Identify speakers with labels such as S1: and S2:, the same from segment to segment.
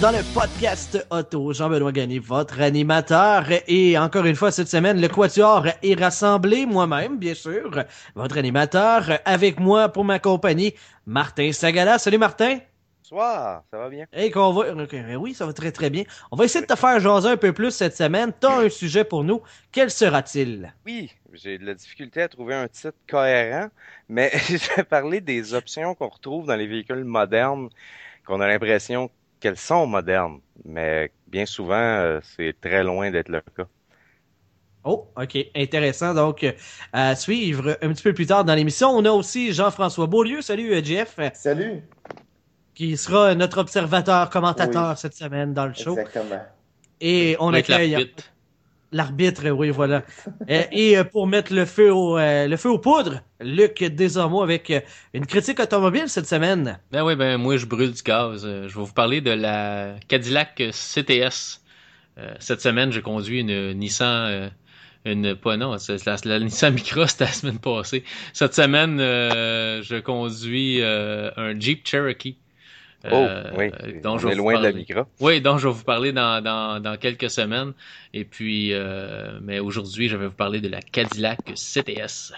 S1: dans le podcast Auto. Jean-Benoît Gagné, votre animateur. Et encore une fois, cette semaine, le Quatuor est rassemblé, moi-même, bien sûr, votre animateur, avec moi pour ma compagnie, Martin Sagala. Salut Martin!
S2: Bonsoir, ça va bien?
S1: Et qu'on va... Ben oui, ça va très très bien. On va essayer de te faire jaser un peu plus cette semaine. T'as un sujet pour nous. Quel sera-t-il?
S2: Oui, j'ai de la difficulté à trouver un titre cohérent, mais je vais parler des options qu'on retrouve dans les véhicules modernes qu'on a l'impression qu'elles sont modernes, mais bien souvent, euh, c'est très loin d'être le cas.
S1: Oh, OK. Intéressant. Donc, euh, à suivre un petit peu plus tard dans l'émission. On a aussi Jean-François Beaulieu. Salut, euh, Jeff.
S3: Salut.
S1: Qui sera notre observateur, commentateur cette semaine dans le show.
S3: Exactement.
S1: Et on Avec accueille. L'arbitre, oui, voilà. Euh, et euh, pour mettre le feu, au, euh, le feu aux poudres, Luc Desormeaux avec une critique automobile cette semaine.
S4: Ben oui, ben moi je brûle du gaz. Je vais vous parler de la Cadillac CTS. Cette semaine, j'ai conduit une Nissan une pas non, c'est la, Nissan Micra c'était la semaine passée. Cette semaine, euh, je conduis euh, un Jeep Cherokee
S2: Oh, euh, oui, dont on je est loin de la micro.
S4: Oui, je vais vous parler dans, dans, dans quelques semaines. Et puis, euh, mais aujourd'hui, je vais vous parler de la Cadillac CTS.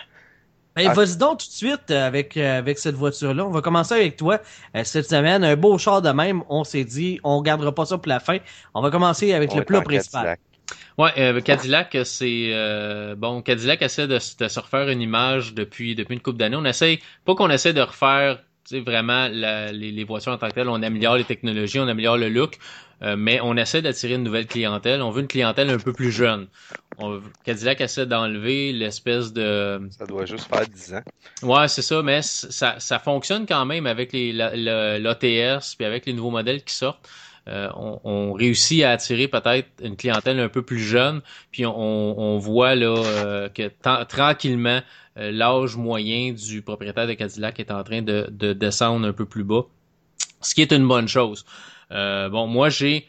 S1: Ben, ah. vas-y donc tout de suite avec, avec cette voiture-là. On va commencer avec toi euh, cette semaine. Un beau char de même, on s'est dit, on gardera pas ça pour la fin. On va commencer avec le plat principal.
S4: Ouais, euh, Cadillac, c'est euh, bon. Cadillac essaie de, se refaire une image depuis depuis une couple d'années. On essaie pas qu'on essaie de refaire sais, vraiment, la, les, les, voitures en tant que telles, on améliore les technologies, on améliore le look, euh, mais on essaie d'attirer une nouvelle clientèle. On veut une clientèle un peu plus jeune. On, Cadillac essaie d'enlever l'espèce de...
S2: Ça doit juste faire 10 ans.
S4: Ouais, c'est ça, mais ça, ça fonctionne quand même avec l'OTS, puis avec les nouveaux modèles qui sortent. Euh, on, réussit à attirer peut-être une clientèle un peu plus jeune, puis on, voit là euh, que tranquillement euh, l'âge moyen du propriétaire de Cadillac est en train de, descendre un peu plus bas, ce qui est une bonne chose. Bon, moi j'ai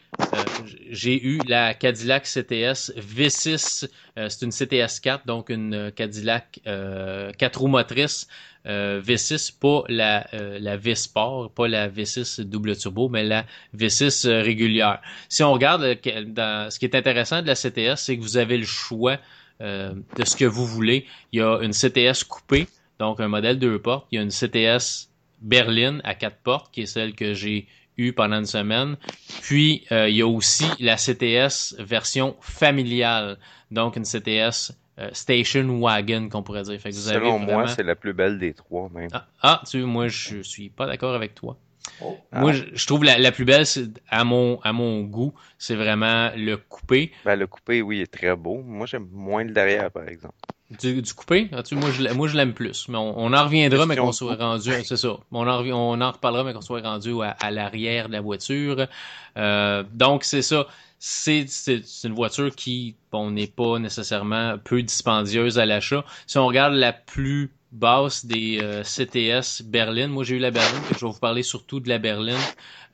S4: j'ai eu la Cadillac CTS V6. C'est une CTS 4, donc une Cadillac 4 roues motrices euh, V6, pas la, euh, la V-Sport, pas la V6 double turbo, mais la V6 euh, régulière. Si on regarde ce qui est intéressant de la CTS, c'est que vous avez le choix euh, de ce que vous voulez. Il y a une CTS coupée, donc un modèle deux portes. Il y a une CTS berline à quatre portes, qui est celle que j'ai eu pendant une semaine. Puis, euh, il y a aussi la CTS version familiale, donc une CTS euh, station wagon qu'on pourrait dire.
S2: Selon moi, c'est la plus belle des trois même.
S4: Ah, ah tu moi je suis pas d'accord avec toi. Oh. Moi, ah. je, trouve la, la plus belle, à mon, à mon goût, c'est vraiment le coupé.
S2: Ben, le coupé, oui, est très beau. Moi, j'aime moins le derrière, par exemple.
S4: Du, coupé? Ah, -tu, moi, je, moi, je l'aime plus. Mais on, en reviendra, mais qu'on soit rendu, c'est ça. On en, on en reparlera, mais qu'on soit rendu à, l'arrière de la voiture. Euh, donc, c'est ça c'est une voiture qui, bon, n'est pas nécessairement peu dispendieuse à l'achat. Si on regarde la plus basse des euh, CTS berline. Moi, j'ai eu la berline, je vais vous parler surtout de la berline.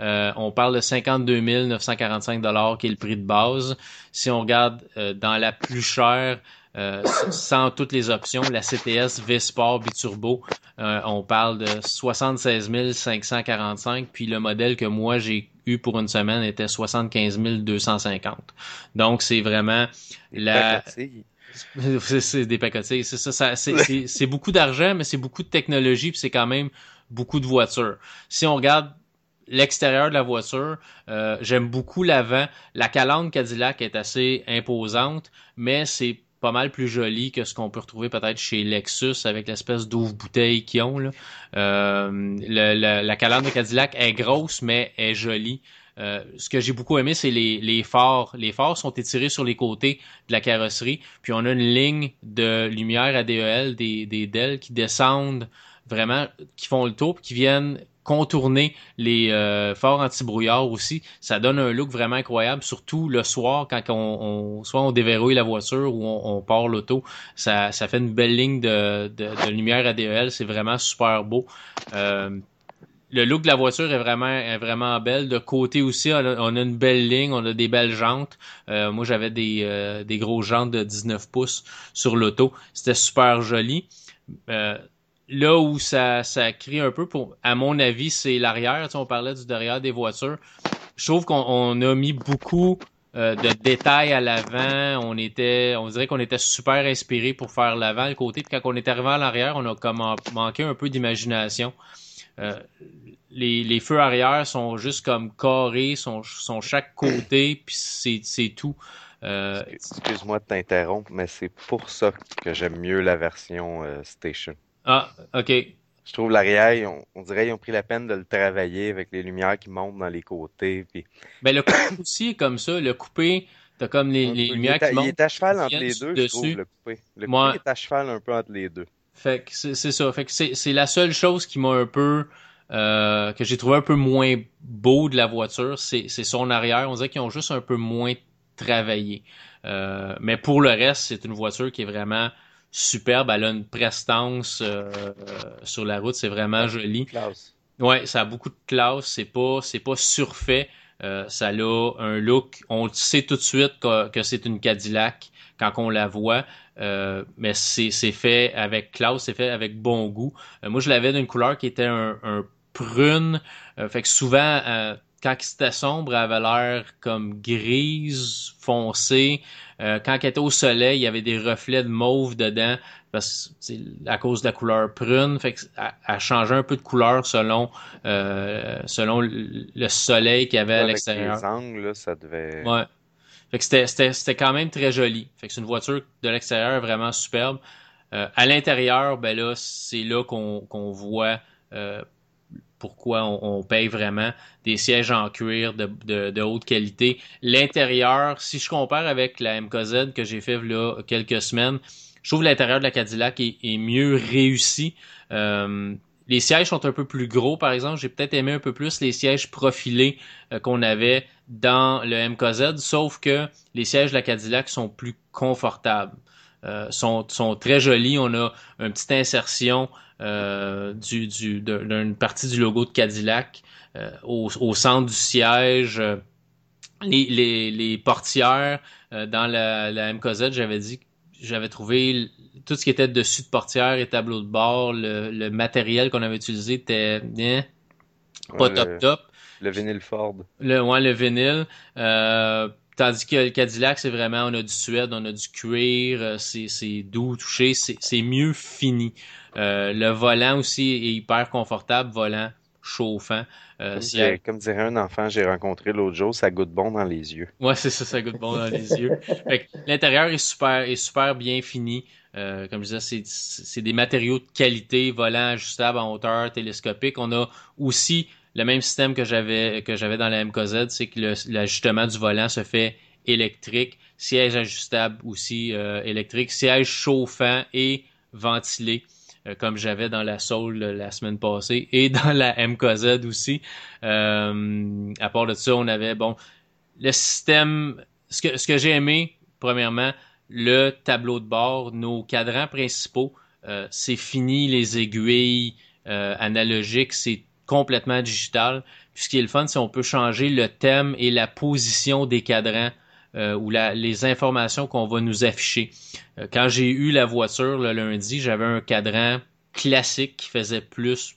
S4: Euh, on parle de 52 945 dollars qui est le prix de base. Si on regarde euh, dans la plus chère, euh, sans toutes les options, la CTS V-Sport biturbo, euh, on parle de 76 545, puis le modèle que moi j'ai eu pour une semaine était 75 250. Donc c'est vraiment la... C'est des pacotilles, c'est ça. c'est beaucoup d'argent, mais c'est beaucoup de technologie, puis c'est quand même beaucoup de voitures. Si on regarde l'extérieur de la voiture, euh, j'aime beaucoup l'avant. La calandre Cadillac est assez imposante, mais c'est pas mal plus joli que ce qu'on peut retrouver peut-être chez Lexus avec l'espèce d'ouvre-bouteille qu'ils ont. Là. Euh, la calandre de Cadillac est grosse, mais est jolie. Euh, ce que j'ai beaucoup aimé, c'est les, les phares. Les phares sont étirés sur les côtés de la carrosserie, puis on a une ligne de lumière ADEL, des, des DEL qui descendent vraiment, qui font le tour, qui viennent contourner les euh, phares anti-brouillard aussi. Ça donne un look vraiment incroyable, surtout le soir quand on, soit on déverrouille la voiture ou on, on part l'auto. Ça, ça fait une belle ligne de, de, de lumière ADEL. C'est vraiment super beau. Euh, le look de la voiture est vraiment est vraiment belle. De côté aussi, on a, une belle ligne, on a des belles jantes. Euh, moi, j'avais des, euh, des grosses jantes de 19 pouces sur l'auto. C'était super joli. Euh, là où ça, ça crie un peu, pour, à mon avis, c'est l'arrière. Tu on parlait du derrière des voitures. Je trouve qu'on on a mis beaucoup euh, de détails à l'avant. On était, on dirait qu'on était super inspiré pour faire l'avant, le côté. Puis quand on est arrivé à l'arrière, on a comme manqué un peu d'imagination. Euh, les, les, feux arrière sont juste comme carrés, sont, sont chaque côté, puis c'est, tout.
S2: Euh... Excuse-moi de t'interrompre, mais c'est pour ça que j'aime mieux la version euh, Station.
S4: Ah, OK.
S2: Je trouve l'arrière, on dirait qu'ils ont pris la peine de le travailler avec les lumières qui montent dans les côtés. Puis...
S4: Ben, le coupé aussi, comme ça, le coupé, t'as comme les, lumières qui montent.
S2: Il est à cheval entre les deux, dessus. je trouve, le coupé. Le coupé est à cheval un peu entre les deux.
S4: Fait que c'est ça. Fait que c'est la seule chose qui m'a un peu... Euh, que j'ai trouvé un peu moins beau de la voiture, c'est son arrière. On dirait qu'ils ont juste un peu moins travaillé. Euh, mais pour le reste, c'est une voiture qui est vraiment superbe. Elle a une prestance euh, euh, sur la route. C'est vraiment joli.
S2: Classe.
S4: Ouais, ça a beaucoup de classe. C'est pas, c'est pas surfait. Euh, ça a un look, on le sait tout de suite que, c'est une Cadillac quand on la voit, euh, mais c'est fait avec classe, c'est fait avec bon goût. Euh, moi, je l'avais d'une couleur qui était un, un prune, fait que souvent quand c'était sombre, elle avait l'air comme grise, foncée. Euh, quand elle était au soleil, il y avait des reflets de mauve dedans parce que à cause de la couleur prune, fait que a changé un peu de couleur selon euh, selon le soleil qu'il y avait à l'extérieur.
S2: Les angles, là, ça devait.
S4: Ouais. Fait que c'était c'était c'était quand même très joli. Fait que c'est une voiture de l'extérieur vraiment superbe. Euh, à l'intérieur, ben là, c'est là qu'on qu'on voit euh, pourquoi on, on, paye vraiment des sièges en cuir de, haute qualité. L'intérieur, si je compare avec la MKZ que j'ai fait là quelques semaines, je trouve l'intérieur de la Cadillac est, est mieux réussi. Euh, les sièges sont un peu plus gros, par exemple. J'ai peut-être aimé un peu plus les sièges profilés euh, qu'on avait dans le MKZ, sauf que les sièges de la Cadillac sont plus confortables. Euh, sont très jolis. On a une petite insertion euh, du, du, d'une partie du logo de Cadillac euh, au, au, centre du siège. Euh, les, les, les, portières euh, dans la, la MKZ, j'avais dit j'avais trouvé tout ce qui était dessus de portières et tableau de bord, le, le matériel qu'on avait utilisé était bien pas top top.
S2: Le vinyle Ford.
S4: Le, ouais, le vinyle. Euh, Tandis que le Cadillac, c'est vraiment, on a du suède, on a du cuir, euh, c'est doux touché, c'est mieux fini. Euh, le volant aussi est hyper confortable, volant chauffant.
S2: Euh, comme, dirait, un enfant j'ai rencontré l'autre jour, ça goûte bon dans les yeux.
S4: Ouais, c'est ça, ça goûte bon dans les yeux. L'intérieur est super, est super bien fini. Comme je disais, c'est des matériaux de qualité, volant ajustable en hauteur, télescopique. On a aussi le même système que j'avais que j'avais dans la MKZ, c'est que l'ajustement du volant se fait électrique, siège ajustable aussi euh, électrique, siège chauffant et ventilé, euh, comme j'avais dans la Soul la semaine passée et dans la MKZ aussi. Euh, à part de ça, on avait bon le système. Ce que ce que j'ai aimé, premièrement, le tableau de bord, nos cadrans principaux, euh, c'est fini les aiguilles euh, analogiques, c'est complètement digital. Puis ce qui est le fun, c'est qu'on peut changer le thème et la position des cadrans euh, ou la, les informations qu'on va nous afficher. Euh, quand j'ai eu la voiture le lundi, j'avais un cadran classique qui faisait plus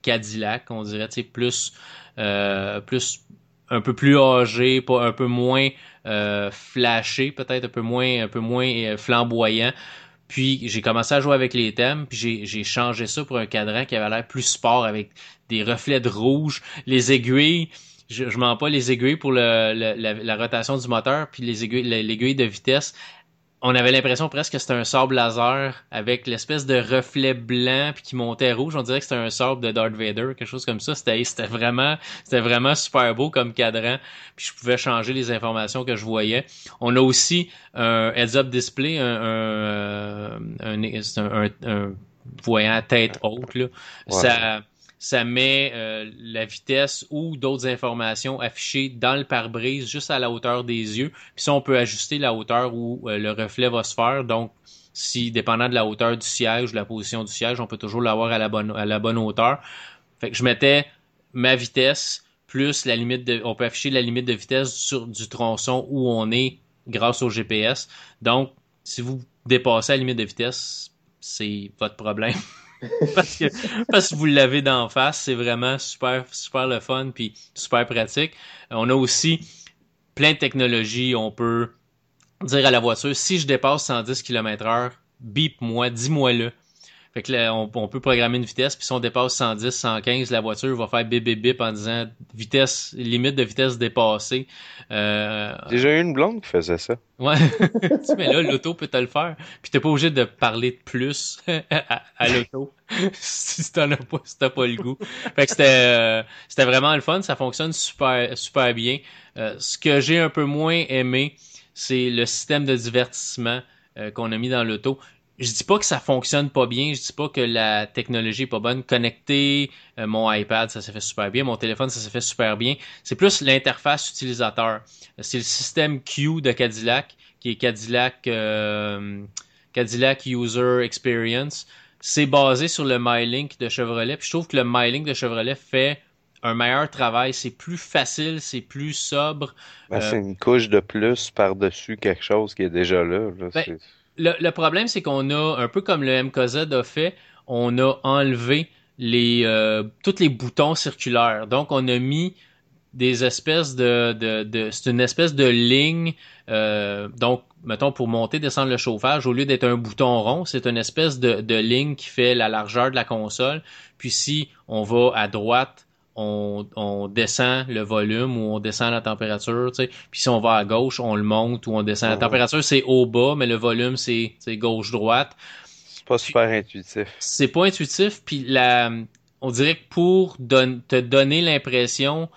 S4: Cadillac, on dirait, plus, euh, plus un peu plus âgé, un peu moins euh, flashé, peut-être un peu moins, un peu moins flamboyant. Puis j'ai commencé à jouer avec les thèmes, puis j'ai changé ça pour un cadran qui avait l'air plus sport avec des reflets de rouge, les aiguilles. Je, je mens pas les aiguilles pour le, la, rotation du moteur, puis les aiguilles, l'aiguille de vitesse on avait l'impression presque que c'était un sable laser avec l'espèce de reflet blanc puis qui montait rouge. On dirait que c'était un sable de Darth Vader, quelque chose comme ça. C'était, vraiment, c'était vraiment super beau comme cadran. Puis je pouvais changer les informations que je voyais. On a aussi un heads-up display, un, un, euh, un, un voyant tête haute. Là. Ça ça met euh, la vitesse ou d'autres informations affichées dans le pare-brise juste à la hauteur des yeux. Puis ça, on peut ajuster la hauteur où euh, le reflet va se faire. Donc, si dépendant de la hauteur du siège, de la position du siège, on peut toujours l'avoir à la bonne à la bonne hauteur. Fait que je mettais ma vitesse plus la limite de on peut afficher la limite de vitesse sur du tronçon où on est grâce au GPS. Donc si vous dépassez la limite de vitesse, c'est votre problème. parce que parce que vous l'avez d'en face, c'est vraiment super super le fun puis super pratique. On a aussi plein de technologies, on peut dire à la voiture si je dépasse 110 km/h, bip moi, dis-moi le fait que on, peut programmer une vitesse, puis si on dépasse 110, 115, la voiture va faire bip bip bip en disant vitesse, limite de vitesse dépassée.
S2: Euh, Déjà une blonde qui faisait ça.
S4: Ouais. tu mais là, l'auto peut te le faire. Puis t'es pas obligé de parler de plus à, l'auto si t'en as pas, si t'as pas le goût. Fait que c'était, euh, c'était vraiment le fun. Ça fonctionne super, super bien. Euh, ce que j'ai un peu moins aimé, c'est le système de divertissement euh, qu'on a mis dans l'auto je dis pas que ça fonctionne pas bien, je dis pas que la technologie est pas bonne. Connecter euh, mon iPad, ça s'est fait super bien, mon téléphone, ça s'est fait super bien. C'est plus l'interface utilisateur. C'est le système Q de Cadillac, qui est Cadillac euh, Cadillac User Experience. C'est basé sur le MyLink de Chevrolet. Puis je trouve que le MyLink de Chevrolet fait un meilleur travail, c'est plus facile, c'est plus sobre.
S2: Ben, euh, c'est une couche de plus par-dessus quelque chose qui est déjà là.
S4: Ben, le, problème, c'est qu'on a, un peu comme le MKZ a fait, on a enlevé les euh, tous les boutons circulaires. Donc, on a mis des espèces de, de, c'est une espèce de ligne euh, donc mettons pour monter descendre le chauffage au lieu d'être un bouton rond c'est une espèce de, de ligne qui fait la largeur de la console puis si on va à droite on, descend le volume ou on descend la température, tu. Puis si on va à gauche, on le monte ou on descend. La température, c'est au bas, mais le volume, c'est gauche-droite.
S2: C'est pas super intuitif.
S4: C'est pas intuitif, puis la, on dirait que pour te donner l'impression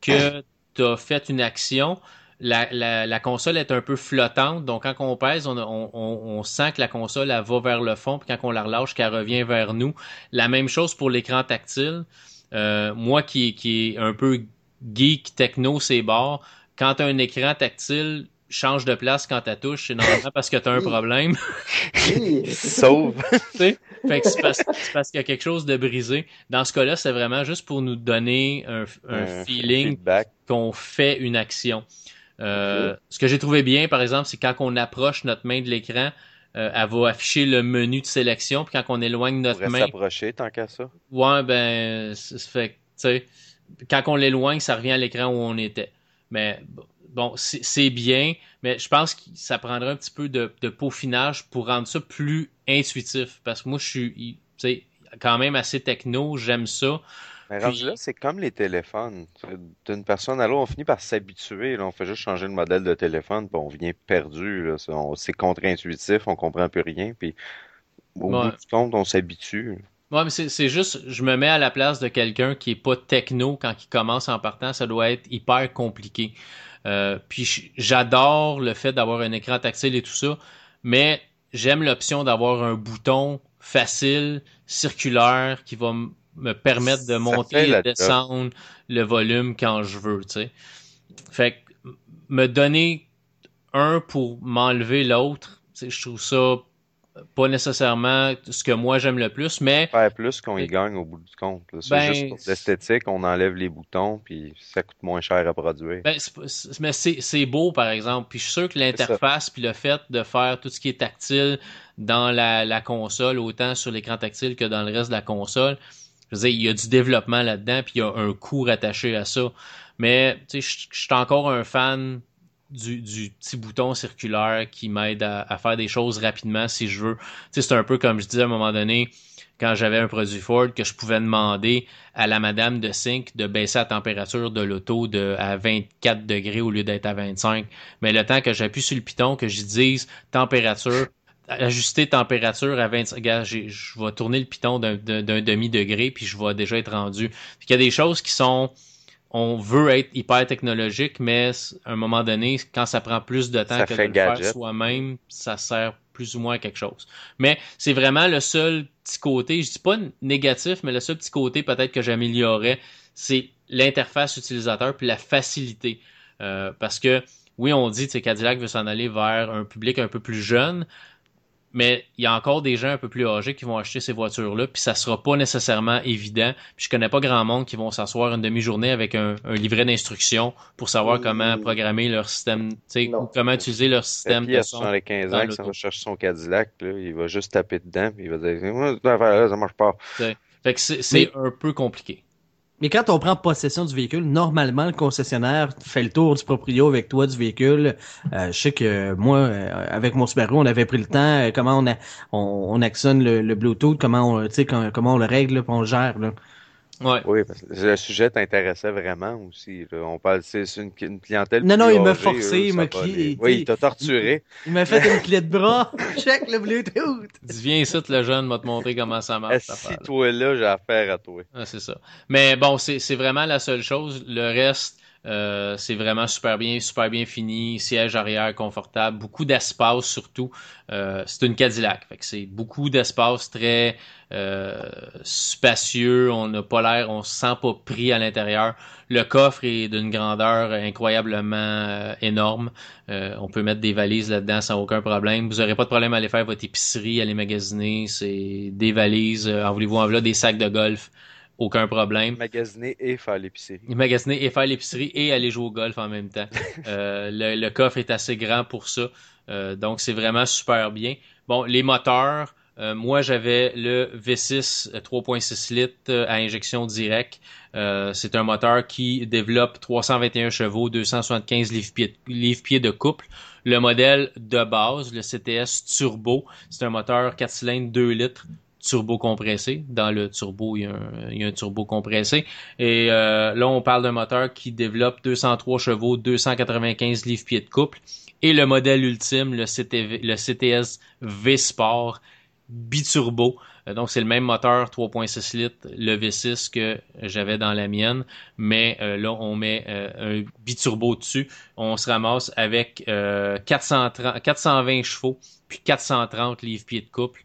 S4: que tu as fait une action, la, la, console est un peu flottante, donc quand on pèse, on, on, on, sent que la console elle va vers le fond, puis quand on la relâche, qu'elle revient vers nous. La même chose pour l'écran tactile euh, moi qui, qui est un peu geek techno, c'est bord, quand tu un écran tactile, change de place quand tu touches, c'est normalement parce que tu as un problème.
S2: Sauve.
S4: fait que c'est parce, qu'il y a quelque chose de brisé. Dans ce cas-là, c'est vraiment juste pour nous donner un, feeling qu'on fait une action. Euh. Ce que j'ai trouvé bien, par exemple, c'est quand on approche notre main de l'écran, euh, elle va afficher le menu de sélection, puis quand on éloigne notre on main.
S2: s'approcher tant qu'à ça.
S4: Ouais, ben, ça fait tu quand on l'éloigne, ça revient à l'écran où on était. Mais bon, c'est bien, mais je pense que ça prendrait un petit peu de, peaufinage pour rendre ça plus intuitif. Parce que moi, je suis quand même assez techno, j'aime ça.
S2: Là, c'est comme les téléphones. D'une personne à l'autre, on finit par s'habituer. On fait juste changer le modèle de téléphone, puis on vient perdu. C'est contre-intuitif, on comprend plus rien. Puis au bout du compte, on s'habitue.
S4: Ouais, mais c'est juste, je me mets à la place de quelqu'un qui est pas techno quand il commence en partant, ça doit être hyper compliqué. Euh, puis j'adore le fait d'avoir un écran tactile et tout ça, mais j'aime l'option d'avoir un bouton facile, circulaire, qui va me me permettre de monter et descendre le volume quand je veux, tu sais. Fait que me donner un pour m'enlever l'autre, je trouve ça pas nécessairement ce que moi j'aime le plus, mais.
S2: Faire plus qu'on y gagne au bout du compte. C'est ben, juste pour l'esthétique, on enlève les boutons, puis ça coûte moins cher à produire.
S4: Ben, mais c'est beau, par exemple. Puis je suis sûr que l'interface, puis le fait de faire tout ce qui est tactile dans la, la console, autant sur l'écran tactile que dans le reste de la console, je veux dire, il y a du développement là-dedans, puis il y a un coût rattaché à ça. Mais je suis encore un fan du, petit bouton circulaire qui m'aide à, faire des choses rapidement si je veux. C'est un peu comme je disais à un moment donné, quand j'avais un produit Ford, que je pouvais demander à la madame de Sync de baisser la température de l'auto de, à 24 degrés au lieu d'être à 25. Mais le temps que j'appuie sur le piton, que j'y dise température ajuster température à 25. Regarde, je vais tourner le piton d'un demi-degré, puis je vais déjà être rendu. Il y a des choses qui sont. On veut être hyper technologique, mais à un moment donné, quand ça prend plus de temps que de le faire soi-même, ça sert plus ou moins à quelque chose. Mais c'est vraiment le seul petit côté, je dis pas négatif, mais le seul petit côté peut-être que j'améliorais, c'est l'interface utilisateur puis la facilité. Euh, parce que oui, on dit que Cadillac veut s'en aller vers un public un peu plus jeune, mais il y a encore des gens un peu plus âgés qui vont acheter ces voitures-là, puis ça sera pas nécessairement évident. Puis je connais pas grand monde qui vont s'asseoir une demi-journée avec un, livret d'instructions pour savoir mmh. comment programmer leur système, comment utiliser leur système.
S2: Puis, de son les 15 ans, son Cadillac, là, il va juste taper dedans, puis il va dire, ça marche pas.
S4: C'est un peu compliqué.
S1: Mais quand on prend possession du véhicule, normalement, le concessionnaire fait le tour du proprio avec toi du véhicule. Euh, je sais que moi, euh, avec mon Subaru, on avait pris le temps, euh, comment on, on, actionne le, Bluetooth, comment on, quand, comment on le règle, là, on le gère. Là. Ouais.
S2: Oui, parce que le sujet t'intéressait vraiment aussi. Là. On parle, c'est une, clientèle.
S1: Non, non, il m'a forcé, il m'a crié.
S2: Oui, il t'a torturé.
S1: Il, m'a fait une clé de bras. Check le Bluetooth.
S4: Dis, viens ici, le jeune, m'a te montrer comment ça marche.
S2: Si toi là, j'ai affaire à toi?
S4: Ah, c'est ça. Mais bon, c'est vraiment la seule chose. Le reste, euh, c'est vraiment super bien, super bien fini, siège arrière confortable, beaucoup d'espace surtout. Euh, c'est une Cadillac, fait c'est beaucoup d'espace très euh, spacieux. On n'a pas l'air, on se sent pas pris à l'intérieur. Le coffre est d'une grandeur incroyablement énorme. on peut mettre des valises là-dedans sans aucun problème. Vous n'aurez pas de problème à aller faire votre épicerie, à aller magasiner. C'est des valises, en voulez-vous en des sacs de golf aucun problème.
S2: Magasiner et faire l'épicerie.
S4: Magasiner et faire l'épicerie et aller jouer au golf en même temps. euh, le, le, coffre est assez grand pour ça. Euh, donc, c'est vraiment super bien. Bon, les moteurs. Euh, moi, j'avais le V6 3.6 euh, litres euh, à injection directe. Euh, c'est un moteur qui développe 321 chevaux, 275 livres-pieds livres de couple. Le modèle de base, le CTS Turbo, c'est un moteur 4 cylindres 2 litres turbo compressé. Dans le turbo, il y a un, turbo compressé. Et euh, là, on parle d'un moteur qui développe 203 chevaux, 295 livres-pieds de couple. Et le modèle ultime, le, CTS V-Sport biturbo. Euh, donc, c'est le même moteur 3.6 litres, le V6 que j'avais dans la mienne, mais euh, là, on met euh, un biturbo dessus. On se ramasse avec euh, 420 chevaux, puis 430 livres-pieds de couple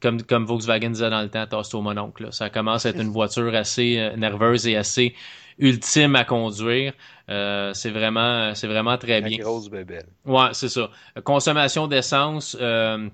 S4: comme, comme Volkswagen disait dans le temps, tasse mononcle. Là. Ça commence à être une voiture assez euh, nerveuse et assez ultime à conduire. Euh, c'est vraiment, c'est vraiment très La bien.
S2: Grosse bébelle.
S4: Ouais, c'est ça. Consommation d'essence. Euh,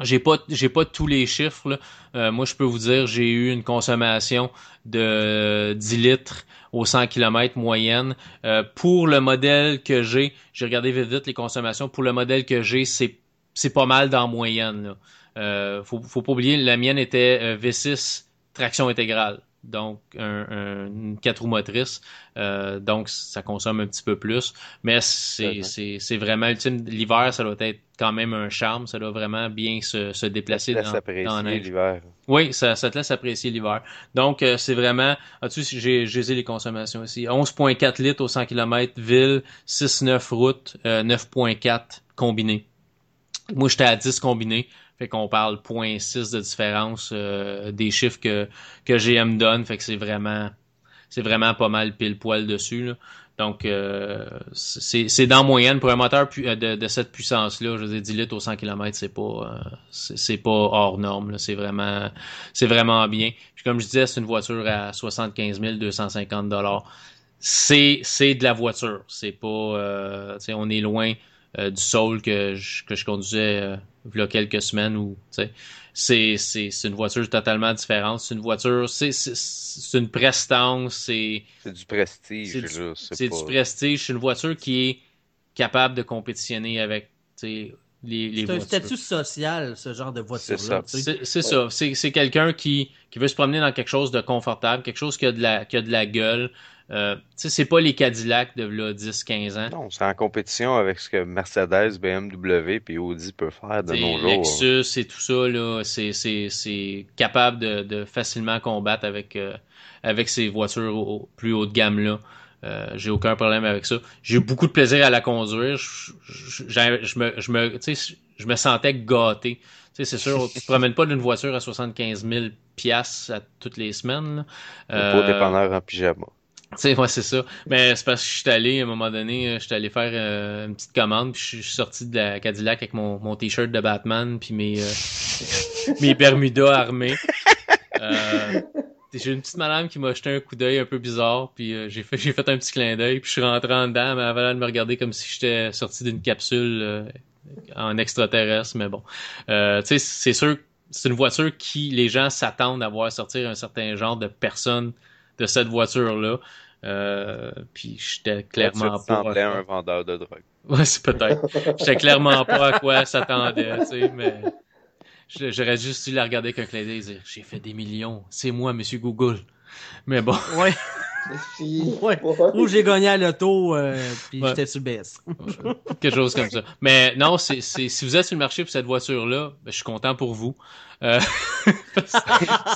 S4: j'ai pas j'ai pas tous les chiffres là. Euh, moi je peux vous dire j'ai eu une consommation de 10 litres aux 100 km moyenne euh, pour le modèle que j'ai j'ai regardé vite vite les consommations pour le modèle que j'ai c'est c'est pas mal dans moyenne là. Euh, faut, faut pas oublier, la mienne était euh, V6 traction intégrale donc un, une quatre roues motrices. Euh, donc, ça consomme un petit peu plus. Mais c'est vraiment ultime. L'hiver, ça doit être quand même un charme. Ça doit vraiment bien se, se déplacer
S2: ça laisse
S4: dans,
S2: apprécier l'hiver.
S4: Oui, ça, te laisse apprécier l'hiver. Donc, c'est vraiment... Là-dessus, j'ai les consommations aussi. 11,4 litres au 100 km ville, 6,9 routes, 9,4 combiné. Moi, j'étais à 10 combinés. Fait qu'on parle 0.6 de différence euh, des chiffres que, que GM donne. Fait que c'est vraiment c'est vraiment pas mal pile poil dessus. Là. Donc euh, c'est dans moyenne pour un moteur euh, de, de, cette puissance-là, je veux dire 10 litres au 100 km, c'est pas euh, c'est pas hors norme. C'est vraiment c'est vraiment bien. Puis comme je disais, c'est une voiture à 75 250 dollars. C'est c'est de la voiture. C'est pas euh, on est loin. Euh, du Soul que je, que je conduisais il y a quelques semaines c'est, c'est, c'est une voiture totalement différente. C'est une voiture, c'est, c'est une prestance, c'est.
S2: C'est du prestige,
S4: c'est du, c'est du prestige. C'est une voiture qui est capable de compétitionner avec les, les
S1: C'est un statut social, ce genre de voiture-là.
S4: C'est ça. C'est, ça. C'est, quelqu'un qui, qui veut se promener dans quelque chose de confortable, quelque chose qui a de la, qui a de la gueule, euh, c'est pas les Cadillac de 10-15 ans.
S2: Non, c'est en compétition avec ce que Mercedes, BMW puis Audi peut faire de nos jours.
S4: Lexus et tout ça, là, c'est, capable de, de, facilement combattre avec, euh, avec ces voitures au, plus haut de gamme là. Euh, j'ai aucun problème avec ça. J'ai eu beaucoup de plaisir à la conduire. Je, je, je, me, je, me, je me sentais gâté. C'est sûr, tu te promènes pas d'une voiture à 75 000 piastres à toutes les semaines.
S2: Là. Euh, dépanneur en pyjama.
S4: sais, ouais, c'est ça. Mais c'est parce que je suis allé, à un moment donné, euh, je suis allé faire euh, une petite commande, puis je suis sorti de la Cadillac avec mon, mon t-shirt de Batman, puis mes, euh, mes Bermudas armés. Euh, j'ai une petite madame qui m'a jeté un coup d'œil un peu bizarre, puis euh, j'ai fait, fait un petit clin d'œil, puis je suis rentré en dedans, mais avant de me regarder comme si j'étais sorti d'une capsule en extraterrestre, mais bon. tu sais, c'est sûr, c'est une voiture qui, les gens s'attendent à voir sortir un certain genre de personne de cette voiture-là. Euh, puis j'étais clairement
S2: pas. Tu un vendeur de drogue.
S4: Ouais, c'est peut-être. j'étais clairement pas à quoi s'attendait, tu sais, mais j'aurais juste dû la regarder avec un clin et dire J'ai fait des millions, c'est moi, monsieur Google. Mais bon.
S1: Ouais. Ou j'ai gagné à l'auto, euh, puis j'étais sur baisse.
S4: Quelque chose comme ça. Mais non, si vous êtes sur le marché pour cette voiture-là, ben, je suis content pour vous. Euh,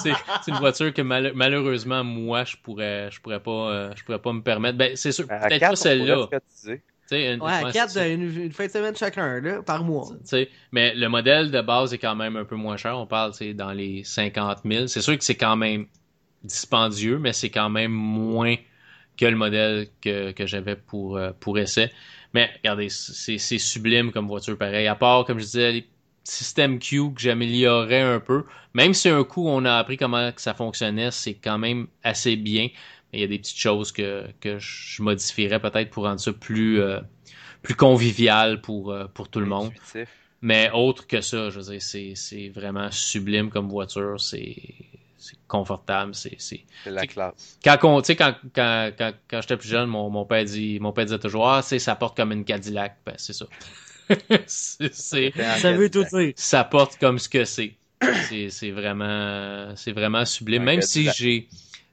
S4: c'est, une voiture que malheureusement, moi, je pourrais, je pourrais pas, euh, je pourrais pas me permettre. Ben, c'est sûr, peut-être pas celle-là.
S1: Une, ouais, à 4 une, une, fin de semaine chacun, là, par mois.
S4: T'sais, mais le modèle de base est quand même un peu moins cher. On parle dans les 50 000. C'est sûr que c'est quand même dispendieux, mais c'est quand même moins que le modèle que, que j'avais pour, euh, pour essai. Mais regardez, c'est sublime comme voiture pareil. À part, comme je disais, les systèmes Q que j'améliorais un peu. Même si un coup on a appris comment ça fonctionnait, c'est quand même assez bien. Il y a des petites choses que, que je modifierais peut-être pour rendre ça plus, euh, plus convivial pour, euh, pour tout le monde. Mais autre que ça, je veux dire, c'est vraiment sublime comme voiture. C'est c'est confortable. C'est, c'est...
S2: la classe.
S4: Quand, quand, quand, quand, quand j'étais plus jeune, mon, mon, père dit, mon père disait toujours Ah, c'est, ça porte comme une Cadillac. Ben, c'est ça.
S1: ça veut tout dire.
S4: Ça porte comme ce que c'est. C'est, vraiment, c'est vraiment sublime. Même si j'ai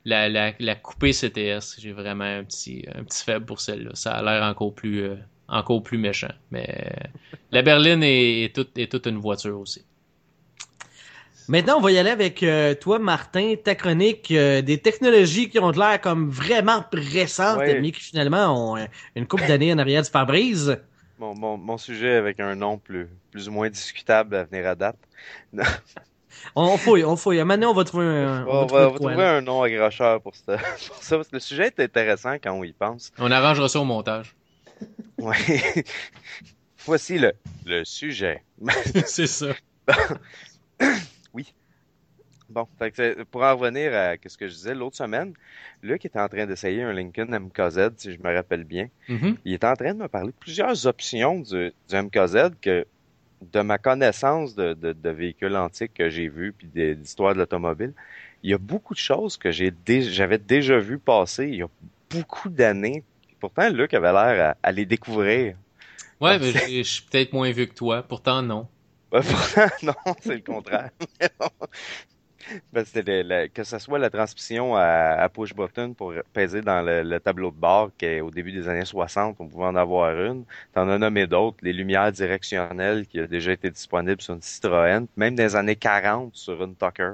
S4: la, la, la coupée CTS, j'ai vraiment un petit, un petit faible pour celle-là. Ça a l'air encore plus, euh, encore plus méchant. Mais euh, la berline est, toute, est toute une voiture aussi.
S1: Maintenant, on va y aller avec euh, toi, Martin, ta chronique euh, des technologies qui ont l'air comme vraiment récentes, mais qui finalement ont euh, une couple d'années en arrière du pare-brise.
S2: Mon, mon, sujet avec un nom plus, plus ou moins discutable à venir à date.
S1: on, fouille, on fouille. Maintenant, on va trouver un,
S2: on, on va, trouver, trouver un nom agracheur pour ça, pour ça, parce que le sujet est intéressant quand on y pense.
S4: On arrangera ça au montage.
S2: Oui. Voici le, le sujet.
S4: C'est ça.
S2: Bon, fait euh, pour en revenir à ce que je disais l'autre semaine, Luc était en train d'essayer un Lincoln MKZ, si je me rappelle bien.
S4: Mm-hmm.
S2: Il était en train de me parler de plusieurs options du, MKZ que, de ma connaissance de, véhicules antiques que j'ai vus, puis d'histoire de l'automobile, il y a beaucoup de choses que j'avais déjà vu passer il y a beaucoup d'années. Pourtant, Luc avait l'air à, les découvrir.
S4: Ouais, mais je suis peut-être moins vieux que toi. Pourtant, non.
S2: pourtant, non, c'est le contraire. Que, le, que ce soit la transmission à, à push button pour peser dans le, tableau de bord qu'au début des années 60, on pouvait en avoir une. T'en as nommé d'autres, les lumières directionnelles qui ont déjà été disponibles sur une Citroën, même dans les années 40 sur une Tucker.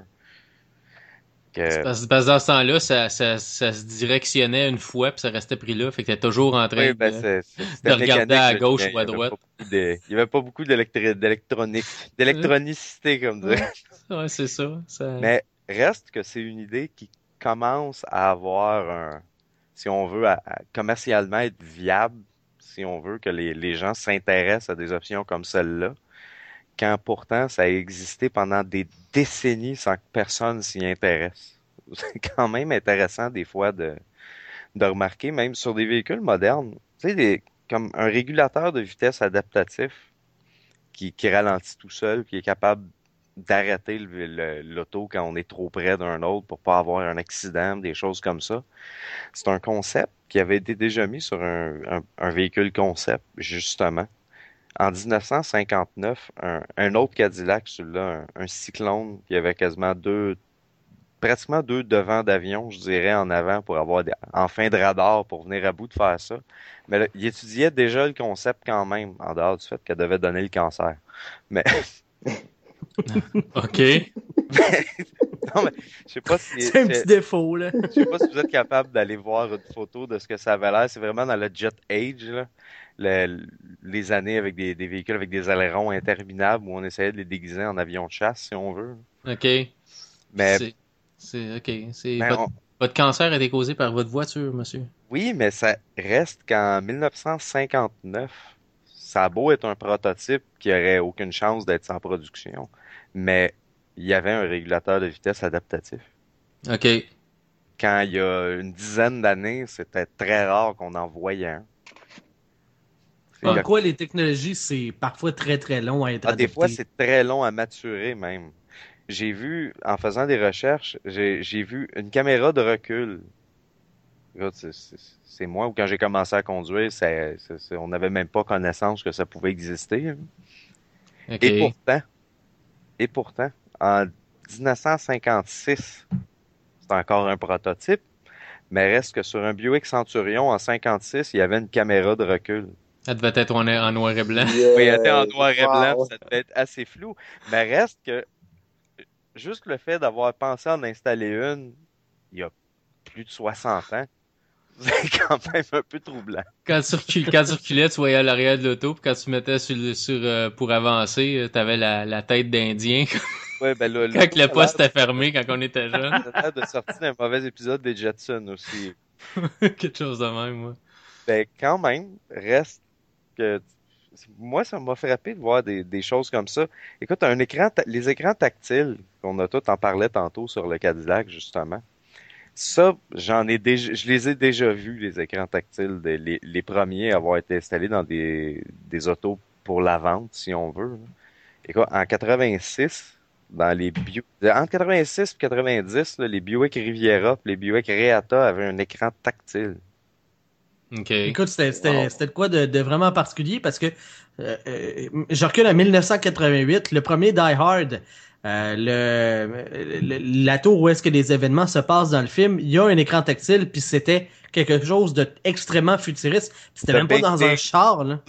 S2: Que...
S4: Parce, que dans ce temps-là, ça, ça, ça, se directionnait une fois, puis ça restait pris là. Fait que t'es toujours en train
S2: ben
S4: de, regarder à gauche ou à droite.
S2: Il n'y avait pas beaucoup d'électronique, d'électronicité, comme dire.
S4: ouais, c'est ça,
S2: Mais reste que c'est une idée qui commence à avoir un, si on veut, commercialement être viable, si on veut que les gens s'intéressent à des options comme celle-là quand pourtant ça a existé pendant des décennies sans que personne s'y intéresse. C'est quand même intéressant des fois de, remarquer, même sur des véhicules modernes, tu comme un régulateur de vitesse adaptatif qui, ralentit tout seul, qui est capable d'arrêter l'auto quand on est trop près d'un autre pour pas avoir un accident, des choses comme ça. C'est un concept qui avait été déjà mis sur un véhicule concept, justement. En 1959, un, autre Cadillac, celui-là, un, Cyclone, il y avait quasiment deux, pratiquement deux devants d'avion, je dirais, en avant pour avoir enfin de radar pour venir à bout de faire ça. Mais là, il étudiait déjà le concept quand même, en dehors du fait qu'elle devait donner le cancer. Mais.
S4: OK.
S2: non, mais je sais pas si.
S1: C'est un petit défaut, là.
S2: Je sais pas si vous êtes capable d'aller voir une photo de ce que ça avait l'air. C'est vraiment dans le Jet Age, là les années avec des, véhicules avec des ailerons interminables où on essayait de les déguiser en avion de chasse, si on veut.
S4: OK. Mais. Ben, votre, cancer a été causé par votre voiture, monsieur.
S2: Oui, mais ça reste qu'en 1959, ça a beau être un prototype qui aurait aucune chance d'être sans production, mais il y avait un régulateur de vitesse adaptatif.
S4: OK.
S2: Quand il y a une dizaine d'années, c'était très rare qu'on en voyait un.
S1: Ah, Pourquoi les technologies, c'est parfois très très long à être
S2: ah, Des fois, c'est très long à maturer même. J'ai vu, en faisant des recherches, j'ai vu une caméra de recul. C'est moi, ou quand j'ai commencé à conduire, on n'avait même pas connaissance que ça pouvait exister. Hein. Et pourtant, et pourtant, en 1956, c'est encore un prototype, mais reste que sur un Buick Centurion en 56, il y avait une caméra de recul.
S4: Elle devait être en, en noir et blanc.
S2: Oui, elle était en noir et blanc, ça devait être assez flou. Mais reste que juste le fait d'avoir pensé en installer une il y a plus de 60 ans, c'est quand même un peu troublant.
S4: Quand tu, reculais, tu, voyais à l'arrière de l'auto, puis quand tu mettais sur, euh, pour avancer, euh, t'avais la, la tête d'Indien.
S2: Ouais, ben là,
S4: quand le poste était fermé quand on était jeune.
S2: De sortir d'un mauvais épisode des Jetsons aussi.
S4: Quelque chose de même, moi.
S2: Ben, quand même, reste moi, ça m'a frappé de voir des, choses comme ça. Écoute, un écran, les écrans tactiles qu'on a tous en parlait tantôt sur le Cadillac, justement. Ça, je les ai déjà vus, les écrans tactiles, les, premiers à avoir été installés dans des, autos pour la vente, si on veut. Hein. Et quoi, en 86, dans les euh, entre 86 et 90, les Buick Riviera, les Buick Reata avaient un écran tactile. Okay.
S1: Écoute, c'était de quoi de, de, vraiment particulier parce que euh, euh, je recule à 1988, le premier Die Hard, euh, le, le, la tour où est-ce que les événements se passent dans le film, il y a un écran tactile, puis c'était quelque chose d'extrêmement futuriste. C'était même pas dans un char, là.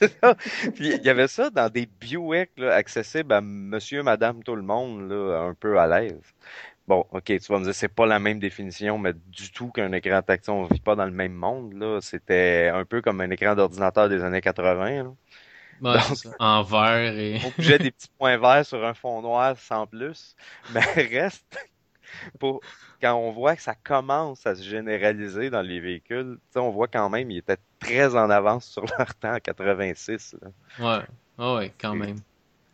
S2: il y avait ça dans des Buick là, accessibles à monsieur, madame, tout le monde, là, un peu à l'aise. Bon, ok, tu vas me dire c'est pas la même définition, mais du tout qu'un écran tactile, on vit pas dans le même monde. Là, c'était un peu comme un écran d'ordinateur des années 80.
S4: En vert et.
S2: on bougeait des petits points verts sur un fond noir sans plus, mais reste pour quand on voit que ça commence à se généraliser dans les véhicules, on voit quand même qu'ils étaient très en avance sur leur temps en 86.
S4: Là. Ouais, ouais, quand même.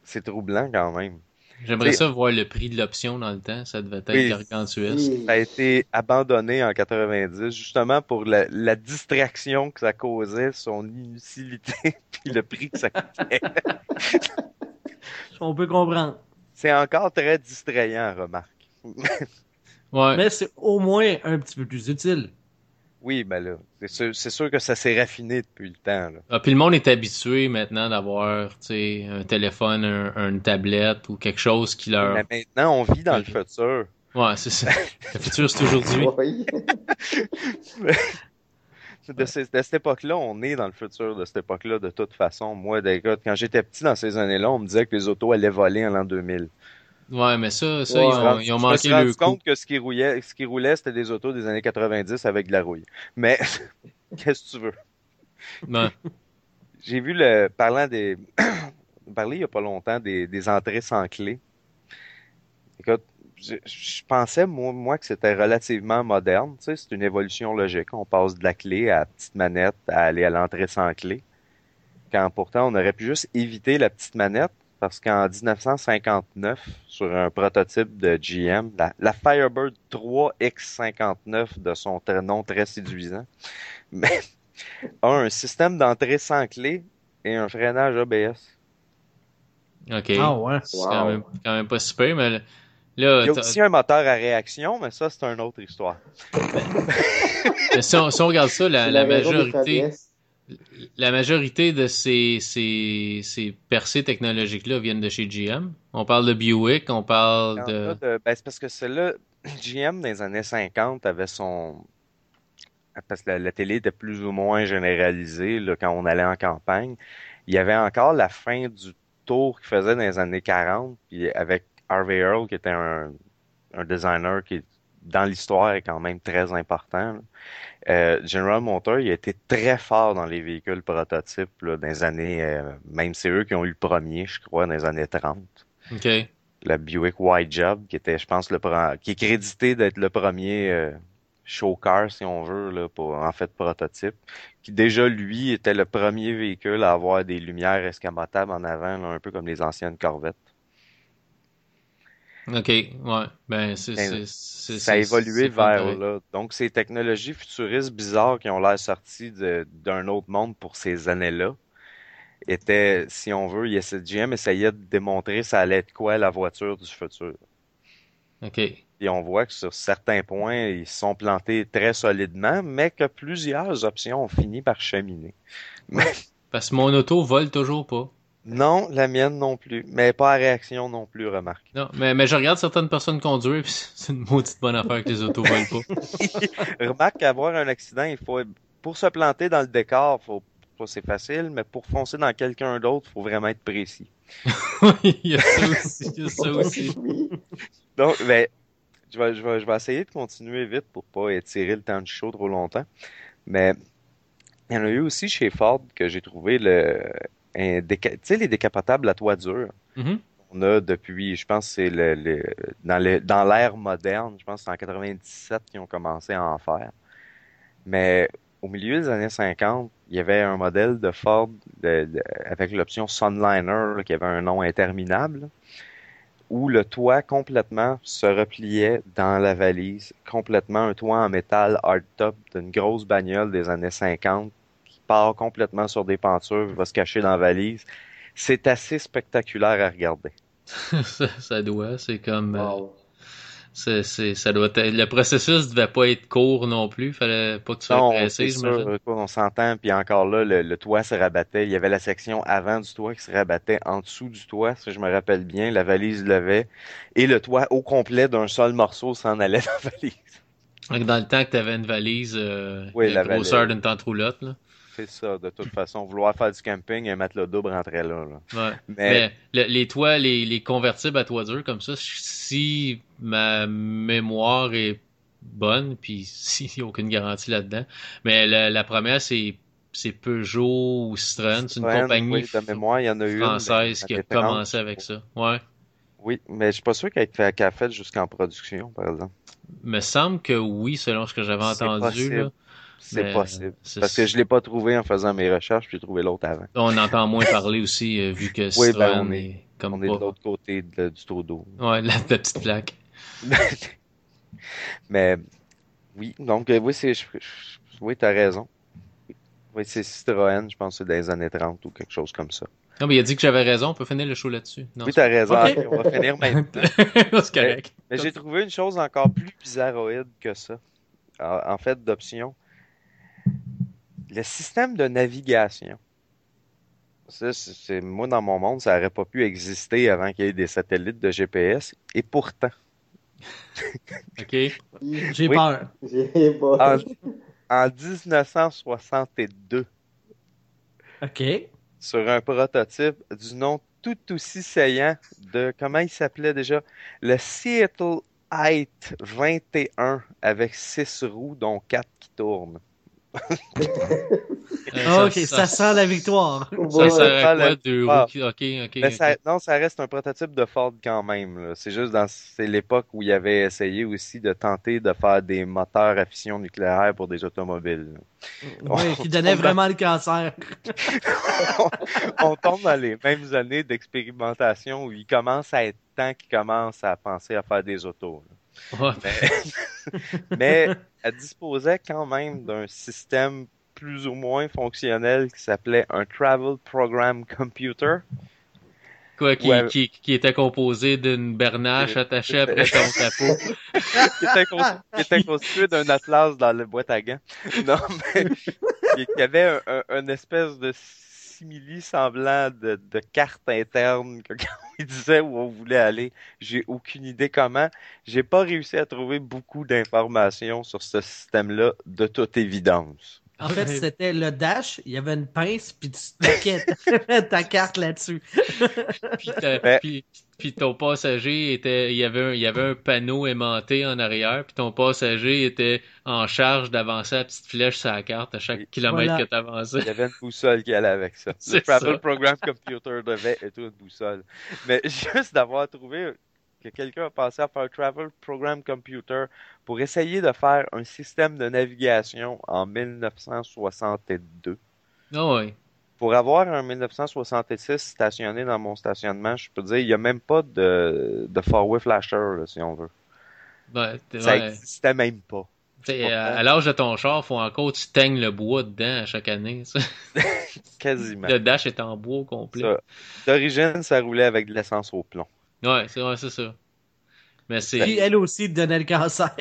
S2: C'est troublant quand même.
S4: J'aimerais ça voir le prix de l'option dans le temps. Ça devait être oui, gargantuesque.
S2: Ça a été abandonné en 90, justement pour la, distraction que ça causait, son inutilité, puis le prix que ça coûtait.
S1: On peut comprendre.
S2: C'est encore très distrayant, remarque.
S4: ouais.
S1: Mais c'est au moins un petit peu plus utile.
S2: Oui, ben là, c'est sûr, que ça s'est raffiné depuis le temps.
S4: Ah, puis le monde est habitué maintenant d'avoir un téléphone, une tablette ou quelque chose qui leur.
S2: Mais maintenant, on vit dans le mmh. futur.
S4: Ouais, c'est ça. le futur, c'est aujourd'hui.
S2: de, de, cette époque-là, on est dans le futur de cette époque-là, de toute façon. Moi, quand j'étais petit dans ces années-là, on me disait que les autos allaient voler en l'an 2000.
S4: Ouais, mais ça, ça ils, ont, manqué
S2: le coup. Je me compte que ce qui ce qui roulait, c'était des autos des années 90 avec de la rouille. Mais qu'est-ce que tu veux?
S4: Non.
S2: J'ai vu le parlant des parler il y a pas longtemps des, des entrées sans clé. Écoute, je, pensais moi, moi que c'était relativement moderne, tu sais, c'est une évolution logique, on passe de la clé à la petite manette à aller à l'entrée sans clé. Quand pourtant on aurait pu juste éviter la petite manette parce qu'en 1959, sur un prototype de GM, la, Firebird 3X59 de son nom très séduisant, a un système d'entrée sans clé et un freinage ABS.
S4: OK.
S1: Ah ouais.
S4: C'est wow. quand, même, quand, même, pas super, mais là.
S2: Il y a aussi un moteur à réaction, mais ça, c'est une autre histoire.
S4: si, on, regarde ça, la majorité. La majorité de ces, percées technologiques-là viennent de chez GM. On parle de Buick, on parle de...
S2: Ben, c'est parce que celle-là, GM, dans les années 50, avait son... Parce que la, télé était plus ou moins généralisée quand on allait en campagne. Il y avait encore la fin du tour qu'il faisait dans les années 40, puis avec Harvey Earl, qui était un, un designer qui dans l'histoire est quand même très important. Euh, General Motor, il a été très fort dans les véhicules prototypes dans les années, euh, même c'est eux qui ont eu le premier, je crois, dans les années 30. La Buick White Job, qui était, je pense, le qui est crédité d'être le premier euh, show car, si on veut, en fait, prototype, qui déjà, lui, était le premier véhicule à avoir des lumières escamotables en avant, un peu comme les anciennes Corvettes.
S4: OK, ouais. Ben, c'est,
S2: ben, ça a évolué vers là. Donc, ces technologies futuristes bizarres qui ont l'air sorties d'un autre monde pour ces années-là étaient, si on veut, GM essayait de démontrer ça allait être quoi la voiture du futur.
S4: OK.
S2: Et on voit que sur certains points, ils sont plantés très solidement, mais que plusieurs options ont fini par cheminer.
S4: Parce que mon auto vole toujours pas.
S2: Non, la mienne non plus. Mais pas à réaction non plus, remarque.
S4: Non, mais, je regarde certaines personnes conduire, puis c'est une maudite bonne affaire que les autos volent pas.
S2: remarque qu'avoir un accident, il faut pour se planter dans le décor, faut c'est facile, mais pour foncer dans quelqu'un d'autre, il faut vraiment être précis.
S4: il y a ça aussi, il y a ça aussi.
S2: Donc, ben, je vais, essayer de continuer vite pour ne pas étirer le temps du show trop longtemps. Mais il y en a eu aussi chez Ford que j'ai trouvé le déca... tu sais, les décapotables à toit dur.
S4: Mm-hmm.
S2: On a depuis, je pense, c'est le, le, dans l'ère moderne, je pense que c'est en 97 qu'ils ont commencé à en faire. Mais au milieu des années 50, il y avait un modèle de Ford avec l'option Sunliner qui avait un nom interminable, où le toit complètement se repliait dans la valise, complètement un toit en métal hardtop d'une grosse bagnole des années 50 part complètement sur des pentures, va se cacher dans la valise. C'est assez spectaculaire à regarder.
S4: ça, doit, c'est comme. Euh, ça doit le processus ne devait pas être court non plus, fallait pas que tu sois pressé,
S2: On s'entend, puis encore là, le, toit se rabattait. Il y avait la section avant du toit qui se rabattait en dessous du toit, si je me rappelle bien. La valise levait et le toit au complet d'un seul morceau s'en allait dans la valise.
S4: Donc, dans le temps que tu avais une valise, euh, la grosseur d'une tente roulotte, là
S2: ça, de toute façon. Vouloir faire du camping, euh, un matelas double rentrait là.
S4: là. Mais, les toits, les, les, convertibles à toit dur comme ça, si ma mémoire est bonne, puis s'il n'y a aucune garantie là-dedans. Mais la, la première, c'est c'est Peugeot ou Citroën, c'est une compagnie
S2: de mémoire,
S4: française qui a commencé avec ça. Ouais.
S2: Oui, mais je suis pas sûr qu'elle a fait, qu fait jusqu'en production, par exemple.
S4: Me semble que oui, selon ce que j'avais entendu. Là.
S2: C'est possible. Euh, Parce que je ne l'ai pas trouvé en faisant mes recherches, puis j'ai trouvé l'autre avant.
S4: On entend moins parler aussi, euh, vu que oui, ben,
S2: on est, comme on est de l'autre côté du trou d'eau.
S4: Ouais, la, la petite plaque.
S2: mais oui, donc euh, oui, c'est, oui, t'as raison. Oui, c'est Citroën, je pense, c'est des années 30 ou quelque chose comme ça.
S4: Non, mais il a dit que j'avais raison, on peut finir le show là-dessus.
S2: Oui, t'as raison, ah, on va finir maintenant. c'est correct. Mais, mais j'ai trouvé une chose encore plus bizarroïde que ça, en fait, d'option. Le système de navigation. Ça, c'est, moi, dans mon monde, ça n'aurait pas pu exister avant qu'il y ait des satellites de GPS. Et pourtant.
S4: OK.
S1: J'ai peur.
S2: J'ai peur. En, 1962.
S1: OK.
S2: Sur un prototype du nom tout aussi saillant de, comment il s'appelait déjà, le Seattle Height 21 avec 6 roues, dont 4 qui tournent.
S1: Ah, ok, ça, sent la victoire.
S4: Ça, ça quoi, de
S2: non, ça reste un prototype de Ford quand même. C'est juste dans l'époque où il avait essayé aussi de tenter de faire des moteurs à fission nucléaire pour des automobiles.
S1: Oui, qui donnait vraiment le cancer.
S2: on... tombe dans les mêmes années d'expérimentation où il commence à être temps qu'il commence à penser à faire des autos. Mais, elle disposait quand même d'un système plus ou moins fonctionnel qui s'appelait un Travel Program Computer.
S4: Quoi, qui, était composé d'une bernache attachée après son capot.
S2: qui, était con... constitué d'un atlas dans le boîte à gants. Non, mais qui avait un, une espèce de simili semblant de, de carte interne que quand il disait où on voulait aller. J'ai aucune idée comment. J'ai pas réussi à trouver beaucoup d'informations sur ce système-là, de toute évidence.
S1: En fait, c'était le dash, il y avait une pince, puis tu taquais ta carte là-dessus.
S4: puis, ton passager était. Il y, avait un, panneau aimanté en arrière, puis ton passager était en charge d'avancer la petite flèche sur la carte à chaque kilomètre que tu avançais.
S2: Il y avait une boussole qui allait avec ça. Le Travel. Program Computer devait être une boussole. Mais juste d'avoir trouvé que quelqu'un a pensé à faire un Travel Program Computer pour essayer de faire un système de navigation en 1962.
S4: Ah oui.
S2: Pour avoir un 1966 stationné dans mon stationnement, je peux dire, il n'y a même pas de, de four-way flasher, si on veut.
S4: Ben,
S2: ça n'existait même pas.
S4: À, l'âge de ton char, faut encore que tu teignes le bois dedans à chaque année.
S2: Quasiment.
S4: Le dash est en bois complet.
S2: D'origine, ça roulait avec de l'essence au plomb.
S4: Ouais, c'est ouais, ça.
S1: Mais c'est. Puis elle aussi donnait le cancer.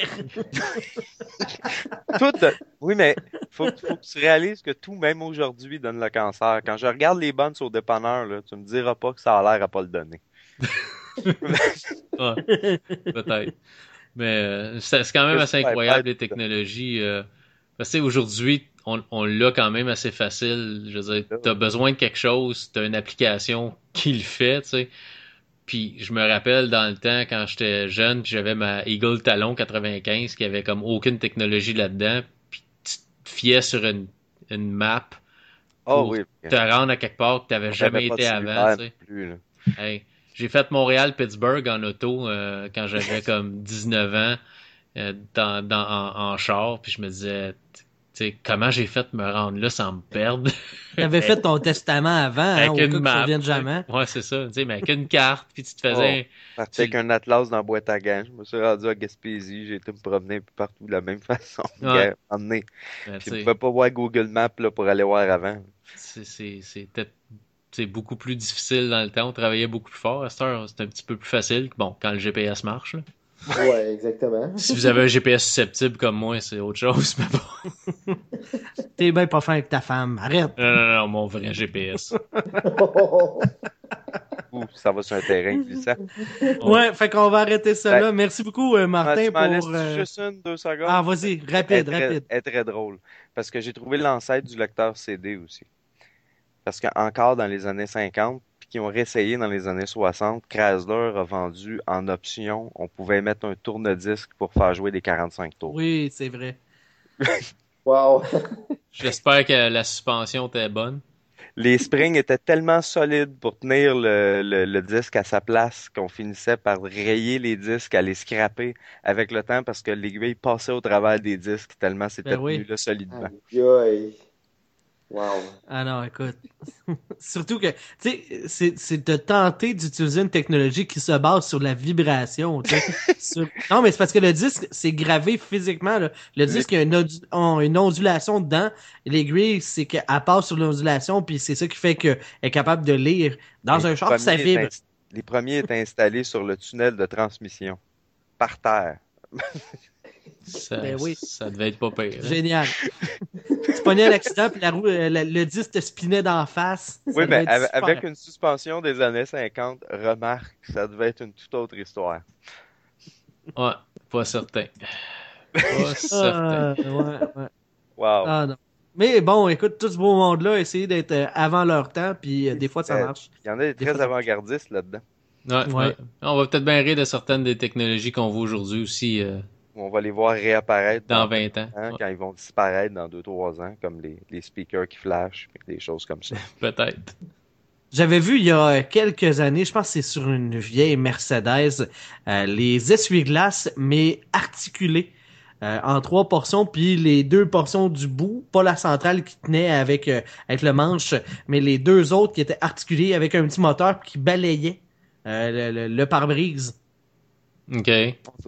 S2: tout. Euh, oui, mais faut, faut que tu réalises que tout, même aujourd'hui, donne le cancer. Quand je regarde les bandes sur dépanneur, là, tu me diras pas que ça a l'air à pas le donner.
S4: Ah, peut-être. Mais euh, c'est quand même assez incroyable les technologies. Euh, aujourd'hui, on, on l'a quand même assez facile. Je veux dire, t'as besoin de quelque chose, t'as une application qui le fait, tu sais. Puis je me rappelle dans le temps quand j'étais jeune, j'avais ma Eagle Talon 95 qui avait comme aucune technologie là-dedans, puis tu te fiais sur une, une map
S2: pour oh oui.
S4: te rendre à quelque part que tu n'avais jamais été avant. Hey, j'ai fait Montréal-Pittsburgh en auto euh, quand j'avais comme 19 ans euh, dans, dans, en, en char, puis je me disais Comment j'ai fait de me rendre là sans me perdre?
S1: T'avais fait ton testament avant, hein, avec une map, jamais.
S4: Ouais, c'est ça. T'sais, mais avec une carte, puis tu te faisais...
S2: Oh, tu... avec un atlas dans la boîte à gants. Je me suis rendu à Gaspésie, j'ai été me promener partout de la même façon. Ouais. Emmené. Ben, pouvais pas voir Google Maps là, pour aller voir avant.
S4: C'était beaucoup plus difficile dans le temps. On travaillait beaucoup plus fort. C'est un petit peu plus facile. Bon, quand le GPS marche.
S3: Ouais, exactement.
S4: si vous avez un GPS susceptible comme moi, c'est autre chose, mais bon.
S1: T'es bien pas fin avec ta femme, arrête.
S4: Non, non, non, mon vrai GPS.
S2: Ça va sur un terrain glissant.
S1: Ouais, fait qu'on va arrêter ça là. Merci beaucoup, euh, Martin, ah, pour.
S2: Euh...
S1: Ah, vas-y, rapide, elle rapide.
S2: Est très drôle. Parce que j'ai trouvé l'ancêtre du lecteur CD aussi. Parce qu'encore dans les années 50, qui ont réessayé dans les années 60, Chrysler a vendu en option, on pouvait mettre un tourne-disque pour faire jouer des 45 tours.
S1: Oui, c'est vrai.
S3: wow!
S4: J'espère que la suspension était bonne.
S2: Les springs étaient tellement solides pour tenir le, disque à sa place qu'on finissait par rayer les disques, à les scraper avec le temps parce que l'aiguille passait au travers des disques tellement ben c'était ben oui. tenu solidement.
S3: Wow.
S1: Ah non, écoute. Surtout que, tu sais, c'est de tenter d'utiliser une technologie qui se base sur la vibration. Non, mais c'est parce que le disque, c'est gravé physiquement. Là. Le disque, a une, ondulation dedans. L'aiguille, c'est qu'elle passe sur l'ondulation, puis c'est ça qui fait qu'elle est capable de lire. Dans un champ ça vibre.
S2: Les premiers étaient installés sur le tunnel de transmission, par terre.
S4: Ben ça, devait être pas pire.
S1: Hein. Génial. tu pognais l'accident, puis la roue, euh, le, le, disque te spinait d'en face.
S2: Oui, mais ben, avec une suspension des années 50, remarque, ça devait être une toute autre histoire.
S4: Ouais, pas certain. Pas ah, certain.
S1: Ouais, ouais.
S2: Wow.
S1: Ah, mais bon, écoute, tout ce beau monde-là, essayez d'être euh, avant leur temps, puis euh, des fois, ça marche.
S2: Il y en a des, très avant-gardistes là-dedans.
S4: Ouais, ouais. On va peut-être bien rire de certaines des technologies qu'on voit aujourd'hui aussi
S2: on va les voir réapparaître
S4: dans, 20 ans, hein,
S2: quand ils vont disparaître dans 2-3 ans, comme les, les, speakers qui flashent, des choses comme ça.
S4: Peut-être.
S1: J'avais vu il y a quelques années, je pense que c'est sur une vieille Mercedes, euh, les essuie-glaces, mais articulés. Euh, en trois portions, puis les deux portions du bout, pas la centrale qui tenait avec, euh, avec le manche, mais les deux autres qui étaient articulées avec un petit moteur qui balayait le pare-brise.
S4: OK.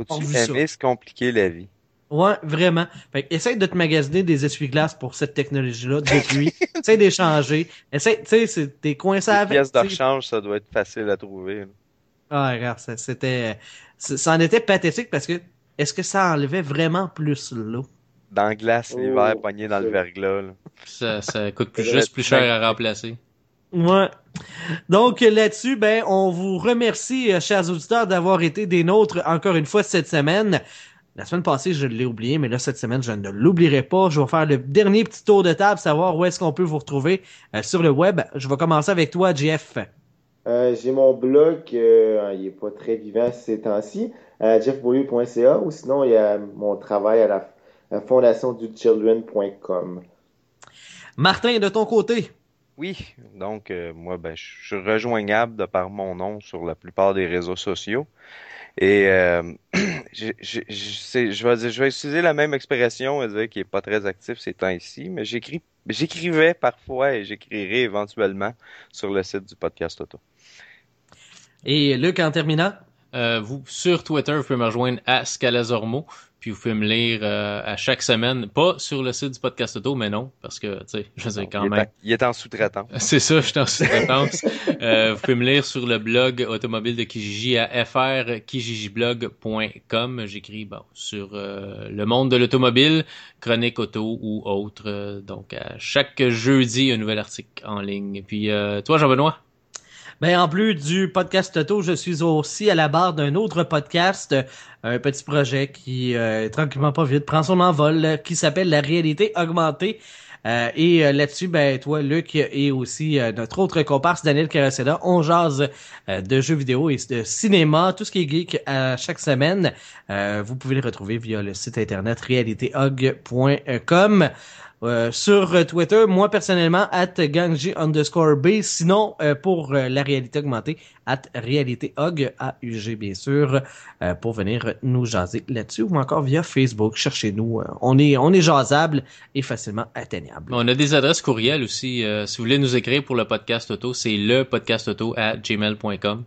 S2: Faut-tu aimer compliquer la vie?
S1: Ouais, vraiment. Fait essaye de te magasiner des essuie-glaces pour cette technologie-là depuis. essaye d'échanger. Essaye, tu sais, t'es coincé avec.
S2: pièces de rechange, ça doit être facile à trouver.
S1: Ah, regarde, c'était, ça en était pathétique parce que est-ce que ça enlevait vraiment plus l'eau?
S2: Dans glace, l'hiver, oh, pogné dans le verglas.
S4: Ça, ça coûte plus juste plus cher à remplacer.
S1: Ouais. Donc euh, là-dessus, ben, on vous remercie, euh, chers auditeurs, d'avoir été des nôtres encore une fois cette semaine. La semaine passée, je l'ai oublié, mais là, cette semaine, je ne l'oublierai pas. Je vais faire le dernier petit tour de table, savoir où est-ce qu'on peut vous retrouver euh, sur le web. Je vais commencer avec toi, Jeff.
S3: Euh, J'ai mon blog, euh, il n'est pas très vivant ces temps-ci, jeffbeaulieu.ca, ou sinon, il y a mon travail à la, la fondation du children.com.
S2: Martin, de ton côté? Oui, donc euh, moi, ben, je suis rejoignable de par mon nom sur la plupart des réseaux sociaux. Et euh, je, vais utiliser la même expression, dire qui est pas très actif ces temps-ci, mais j'écrivais parfois et j'écrirai éventuellement sur le site du podcast Auto.
S1: Et Luc, en terminant?
S4: Euh, vous, sur Twitter, vous pouvez me rejoindre à Scalazormo. Puis vous pouvez me lire euh, à chaque semaine, pas sur le site du podcast auto, mais non, parce que, tu sais, je sais quand même.
S2: Il est en sous-traitance.
S4: C'est ça, je suis en sous-traitance. euh, vous pouvez me lire sur le blog automobile de Kijiji à frkijijiblog.com. J'écris bon, sur euh, le monde de l'automobile, chronique auto ou autre. Euh, donc, à chaque jeudi, un nouvel article en ligne. Puis, euh, toi, Jean-Benoît?
S1: Mais en plus du podcast auto, je suis aussi à la barre d'un autre podcast, un petit projet qui, euh, tranquillement pas vite, prend son envol, qui s'appelle La réalité augmentée. Euh, et euh, là-dessus, ben toi, Luc, et aussi euh, notre autre comparse, Daniel Caracella, on jase euh, de jeux vidéo et de cinéma, tout ce qui est geek à chaque semaine. Euh, vous pouvez le retrouver via le site internet réalitéhog.com. Euh, sur euh, Twitter, moi personnellement, at gangji underscore B. Sinon, euh, pour la réalité augmentée, at réalité hog, bien sûr, pour venir nous jaser là-dessus ou encore via Facebook. Cherchez-nous. on, est, on est jasable et facilement atteignable.
S4: On a des adresses courriel aussi. si vous voulez nous écrire pour le podcast auto, c'est le podcast auto à gmail.com.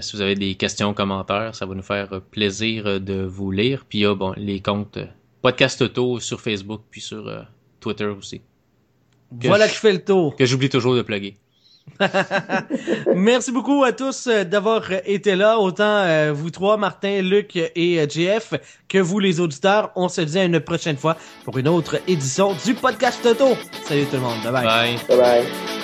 S4: Si vous avez des questions, commentaires, ça va nous faire plaisir de vous lire. Puis il y a bon, les comptes Podcast Auto sur Facebook, puis sur Twitter aussi.
S1: Voilà que je fais le tour.
S4: Que j'oublie toujours de plugger.
S1: Merci beaucoup à tous euh, d'avoir euh, été là, autant euh, vous trois, Martin, Luc et JF, que vous les auditeurs. On se dit à une prochaine fois pour une autre édition du podcast Toto. Salut tout le monde. Bye.
S4: Bye
S3: bye. bye.